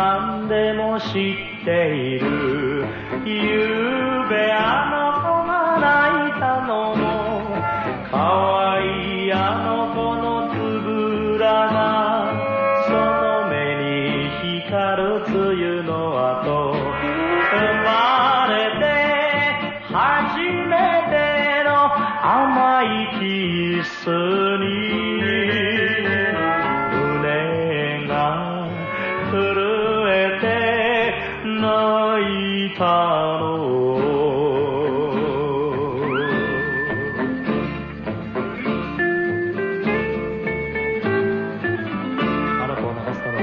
何でも知っている。ゆうべあの子が泣いたのもかわいいあの子のつぶらがその目に光る梅雨の後生まれて初めての甘いキスにたのあの子を泣かせたのは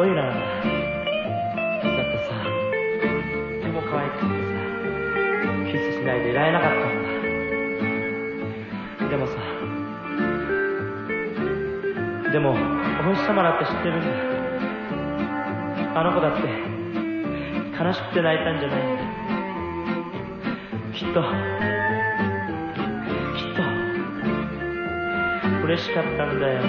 おいらなんだだってさとても可愛くてさキスしないでいられなかったんだ。でもさでもお星様だって知ってるん。だあの子だって悲しくて泣いたんじゃない。きっときっと嬉しかったんだよ。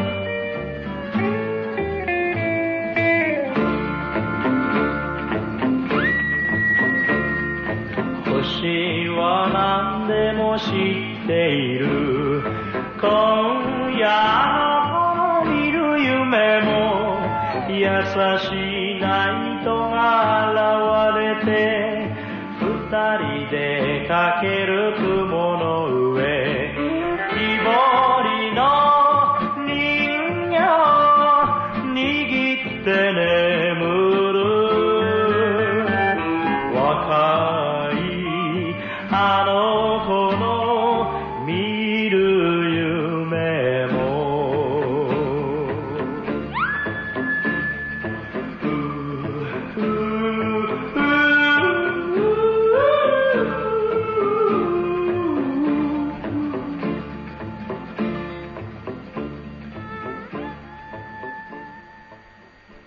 星は何でも知っている。今夜の見る夢も優しいナイトが人でかける雲の上。木彫りの人形。握って眠る。若いあの